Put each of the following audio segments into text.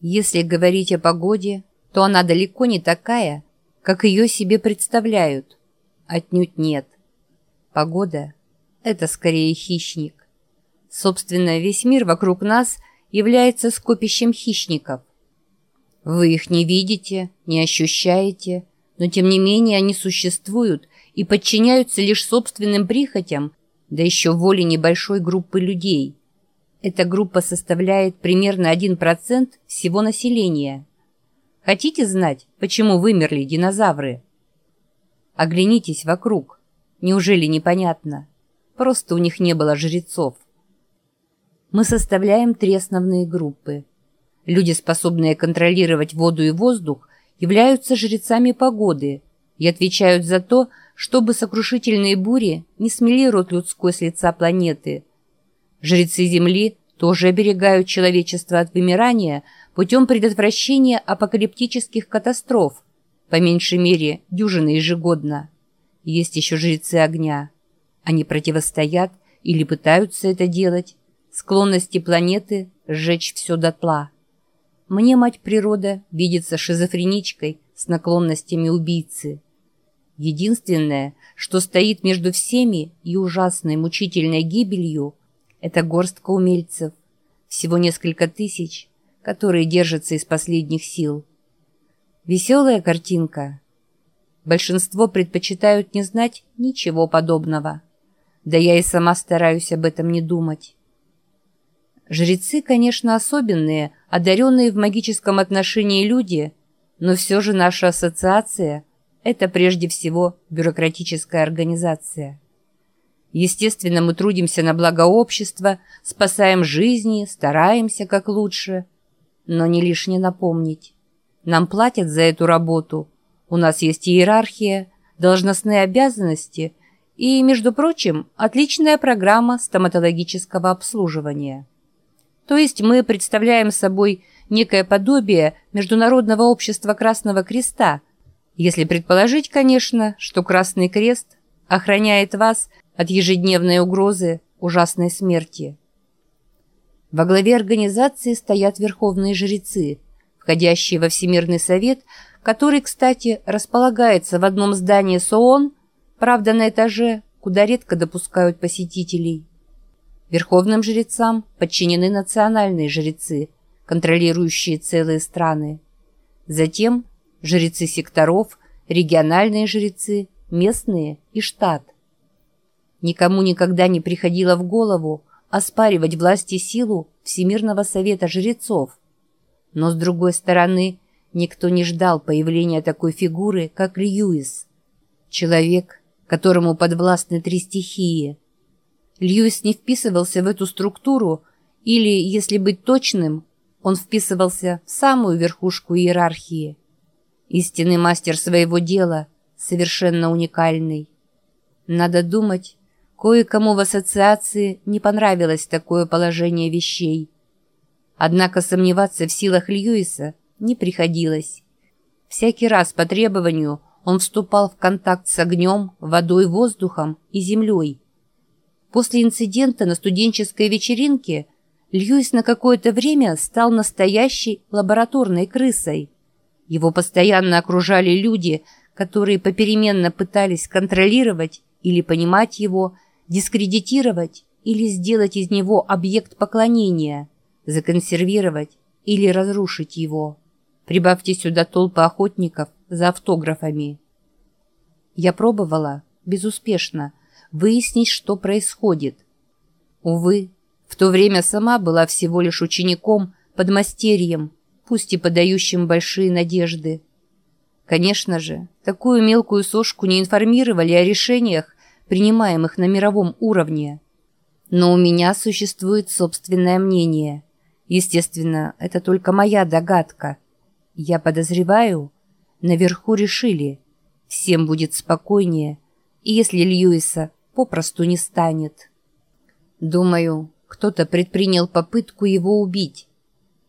Если говорить о погоде, то она далеко не такая, как ее себе представляют. Отнюдь нет. Погода — это скорее хищник. Собственно, весь мир вокруг нас является скопищем хищников. Вы их не видите, не ощущаете, но тем не менее они существуют и подчиняются лишь собственным прихотям, да еще воле небольшой группы людей. Эта группа составляет примерно 1% всего населения. Хотите знать, почему вымерли динозавры? Оглянитесь вокруг. Неужели непонятно? Просто у них не было жрецов. Мы составляем три основные группы. Люди, способные контролировать воду и воздух, являются жрецами погоды и отвечают за то, чтобы сокрушительные бури не смели рот людской с лица планеты. Жрецы Земли тоже оберегают человечество от вымирания путем предотвращения апокалиптических катастроф, по меньшей мере дюжины ежегодно. Есть еще жрецы огня. Они противостоят или пытаются это делать склонности планеты сжечь все дотла. Мне мать природа видится шизофреничкой с наклонностями убийцы. Единственное, что стоит между всеми и ужасной мучительной гибелью, это горстка умельцев, всего несколько тысяч, которые держатся из последних сил. Веселая картинка. Большинство предпочитают не знать ничего подобного. Да я и сама стараюсь об этом не думать. Жрецы, конечно, особенные, одаренные в магическом отношении люди, но все же наша ассоциация – это прежде всего бюрократическая организация. Естественно, мы трудимся на благо общества, спасаем жизни, стараемся как лучше. Но не лишне напомнить. Нам платят за эту работу. У нас есть иерархия, должностные обязанности и, между прочим, отличная программа стоматологического обслуживания. То есть мы представляем собой некое подобие Международного общества Красного Креста – если предположить, конечно, что Красный Крест охраняет вас от ежедневной угрозы ужасной смерти. Во главе организации стоят верховные жрецы, входящие во Всемирный Совет, который, кстати, располагается в одном здании с ООН, правда, на этаже, куда редко допускают посетителей. Верховным жрецам подчинены национальные жрецы, контролирующие целые страны. Затем жрецы секторов, региональные жрецы, местные и штат. Никому никогда не приходило в голову оспаривать власть и силу Всемирного Совета Жрецов. Но, с другой стороны, никто не ждал появления такой фигуры, как Льюис. Человек, которому подвластны три стихии. Льюис не вписывался в эту структуру, или, если быть точным, он вписывался в самую верхушку иерархии – Истинный мастер своего дела, совершенно уникальный. Надо думать, кое-кому в ассоциации не понравилось такое положение вещей. Однако сомневаться в силах Льюиса не приходилось. Всякий раз по требованию он вступал в контакт с огнем, водой, воздухом и землей. После инцидента на студенческой вечеринке Льюис на какое-то время стал настоящей лабораторной крысой – его постоянно окружали люди, которые попеременно пытались контролировать или понимать его, дискредитировать или сделать из него объект поклонения, законсервировать или разрушить его. Прибавьте сюда толпы охотников за автографами. Я пробовала, безуспешно, выяснить, что происходит. Увы, в то время сама была всего лишь учеником, подмастерьем, пусть и подающим большие надежды. Конечно же, такую мелкую сошку не информировали о решениях, принимаемых на мировом уровне. Но у меня существует собственное мнение. Естественно, это только моя догадка. Я подозреваю, наверху решили, всем будет спокойнее, если Льюиса попросту не станет. Думаю, кто-то предпринял попытку его убить,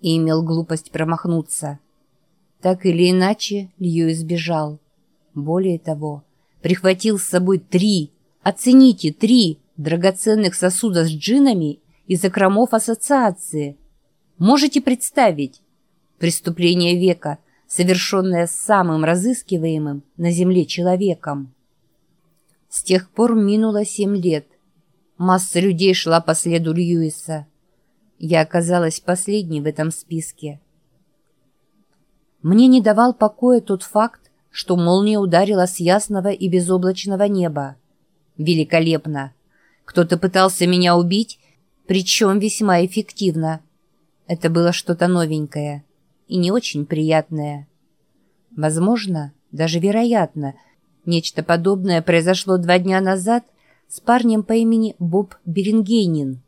и имел глупость промахнуться. Так или иначе, Лью избежал. Более того, прихватил с собой три, оцените, три драгоценных сосуда с джинами из окромов ассоциации. Можете представить? Преступление века, совершенное самым разыскиваемым на земле человеком. С тех пор минуло семь лет. Масса людей шла по следу Льюиса. Я оказалась последней в этом списке. Мне не давал покоя тот факт, что молния ударила с ясного и безоблачного неба. Великолепно! Кто-то пытался меня убить, причем весьма эффективно. Это было что-то новенькое и не очень приятное. Возможно, даже вероятно, нечто подобное произошло два дня назад с парнем по имени Боб Берингейнин.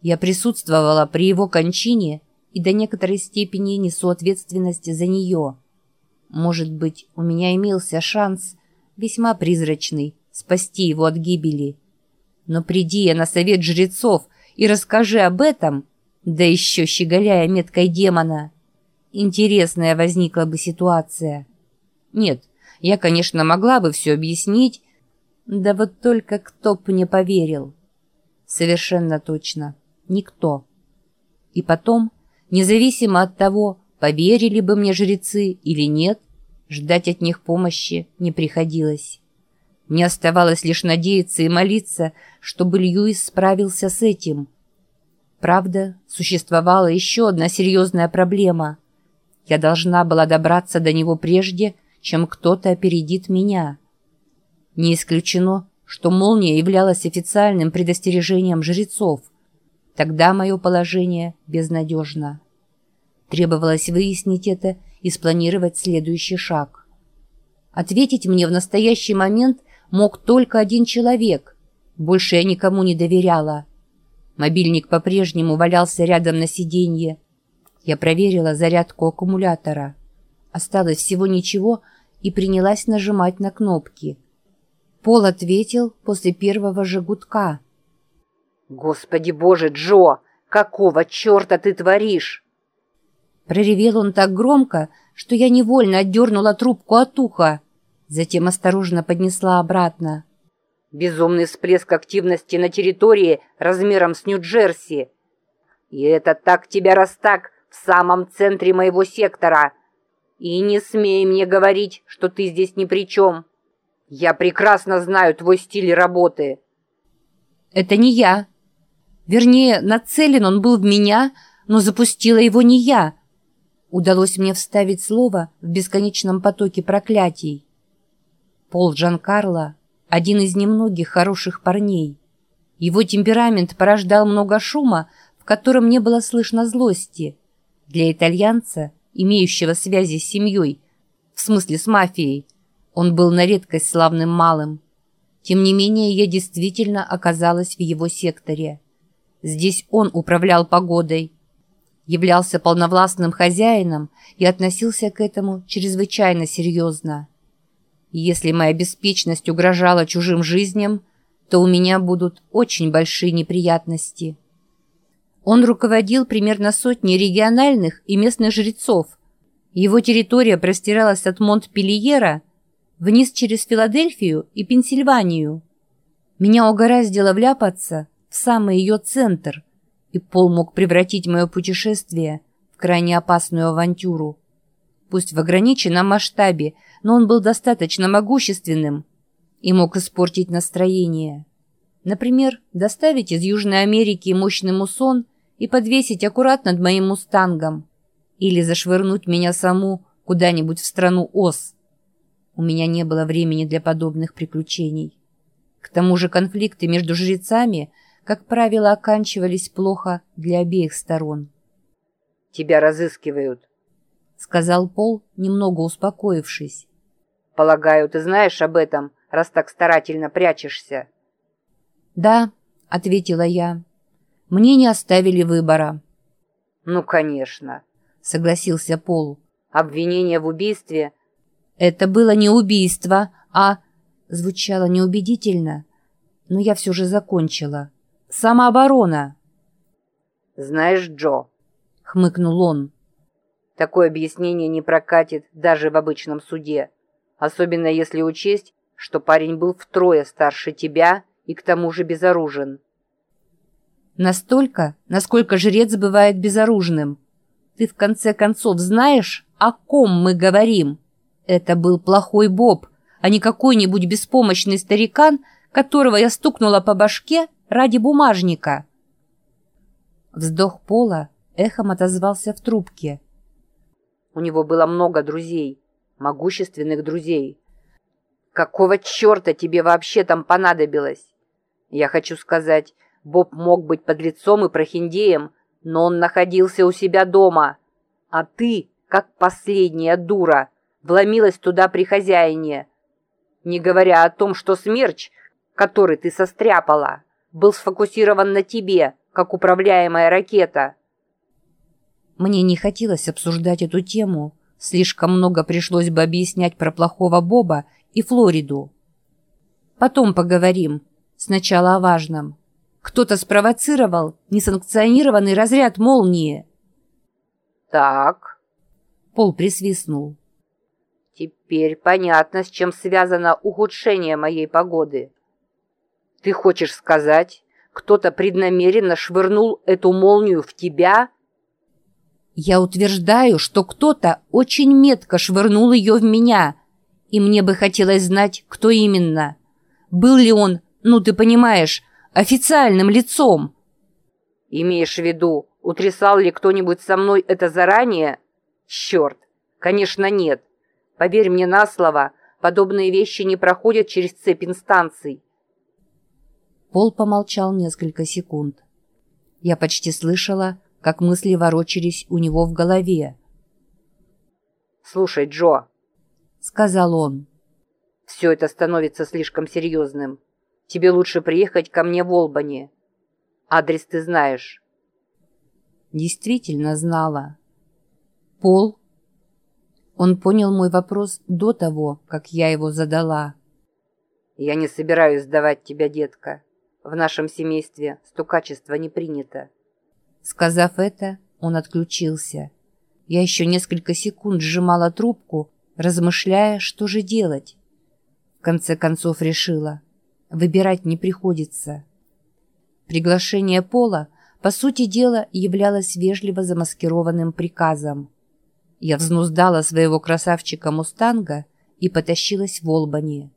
Я присутствовала при его кончине и до некоторой степени несу ответственность за нее. Может быть, у меня имелся шанс, весьма призрачный, спасти его от гибели. Но приди я на совет жрецов и расскажи об этом, да еще щеголяя меткой демона. Интересная возникла бы ситуация. Нет, я, конечно, могла бы все объяснить, да вот только кто б мне поверил. Совершенно точно, никто. И потом, независимо от того, поверили бы мне жрецы или нет, ждать от них помощи не приходилось. Мне оставалось лишь надеяться и молиться, чтобы Льюис справился с этим. Правда, существовала еще одна серьезная проблема. Я должна была добраться до него прежде, чем кто-то опередит меня. Не исключено, что молния являлась официальным предостережением жрецов. Тогда мое положение безнадежно. Требовалось выяснить это и спланировать следующий шаг. Ответить мне в настоящий момент мог только один человек. Больше я никому не доверяла. Мобильник по-прежнему валялся рядом на сиденье. Я проверила зарядку аккумулятора. Осталось всего ничего и принялась нажимать на кнопки. Пол ответил после первого же гудка. «Господи боже, Джо! Какого черта ты творишь?» Проревел он так громко, что я невольно отдернула трубку от уха. Затем осторожно поднесла обратно. Безумный всплеск активности на территории размером с Нью-Джерси. И это так тебя раз в самом центре моего сектора. И не смей мне говорить, что ты здесь ни при чем. Я прекрасно знаю твой стиль работы. Это не я. Вернее, нацелен он был в меня, но запустила его не я. Удалось мне вставить слово в бесконечном потоке проклятий. Пол Джанкарло — один из немногих хороших парней. Его темперамент порождал много шума, в котором не было слышно злости. Для итальянца, имеющего связи с семьей, в смысле с мафией, он был на редкость славным малым. Тем не менее, я действительно оказалась в его секторе. Здесь он управлял погодой, являлся полновластным хозяином и относился к этому чрезвычайно серьезно. Если моя беспечность угрожала чужим жизням, то у меня будут очень большие неприятности. Он руководил примерно сотней региональных и местных жрецов. Его территория простиралась от Монт-Пельера вниз через Филадельфию и Пенсильванию. Меня угораздило вляпаться в самый ее центр, и Пол мог превратить мое путешествие в крайне опасную авантюру. Пусть в ограниченном масштабе – но он был достаточно могущественным и мог испортить настроение. Например, доставить из Южной Америки мощный мусон и подвесить аккурат над моим мустангом. Или зашвырнуть меня саму куда-нибудь в страну Ос. У меня не было времени для подобных приключений. К тому же конфликты между жрецами, как правило, оканчивались плохо для обеих сторон. «Тебя разыскивают», — сказал Пол, немного успокоившись. Полагаю, ты знаешь об этом, раз так старательно прячешься. Да, ответила я. Мне не оставили выбора. Ну, конечно, согласился Пол. Обвинение в убийстве... Это было не убийство, а... Звучало неубедительно, но я все же закончила. Самооборона. «Знаешь, Джо», — хмыкнул он, — «такое объяснение не прокатит даже в обычном суде особенно если учесть, что парень был втрое старше тебя и к тому же безоружен. Настолько, насколько жрец бывает безоружным. Ты в конце концов знаешь, о ком мы говорим? Это был плохой Боб, а не какой-нибудь беспомощный старикан, которого я стукнула по башке ради бумажника. Вздох Пола эхом отозвался в трубке. У него было много друзей, могущественных друзей. Какого черта тебе вообще там понадобилось? Я хочу сказать, Боб мог быть подлецом и прохиндеем, но он находился у себя дома. А ты, как последняя дура, вломилась туда при хозяине. Не говоря о том, что смерч, который ты состряпала, был сфокусирован на тебе, как управляемая ракета. Мне не хотелось обсуждать эту тему. Слишком много пришлось бы объяснять про плохого Боба и Флориду. Потом поговорим. Сначала о важном. Кто-то спровоцировал несанкционированный разряд молнии. Так. Пол присвистнул. Теперь понятно, с чем связано ухудшение моей погоды. Ты хочешь сказать, кто-то преднамеренно швырнул эту молнию в тебя? Я утверждаю, что кто-то очень метко швырнул ее в меня, и мне бы хотелось знать, кто именно. Был ли он, ну ты понимаешь, официальным лицом. Имеешь в виду, утрясал ли кто-нибудь со мной это заранее? Черт, конечно нет. Поверь мне на слово, подобные вещи не проходят через цепь инстанций. Пол помолчал несколько секунд. Я почти слышала, как мысли ворочались у него в голове. «Слушай, Джо», — сказал он, — «все это становится слишком серьезным. Тебе лучше приехать ко мне в Олбани. Адрес ты знаешь». Действительно знала. Пол? Он понял мой вопрос до того, как я его задала. «Я не собираюсь сдавать тебя, детка. В нашем семействе стукачество не принято». Сказав это, он отключился. Я еще несколько секунд сжимала трубку, размышляя, что же делать. В конце концов решила — Выбирать не приходится. Приглашение Пола, по сути дела, являлось вежливо замаскированным приказом. Я взнуздала своего красавчика Мустанга и потащилась в Олбани.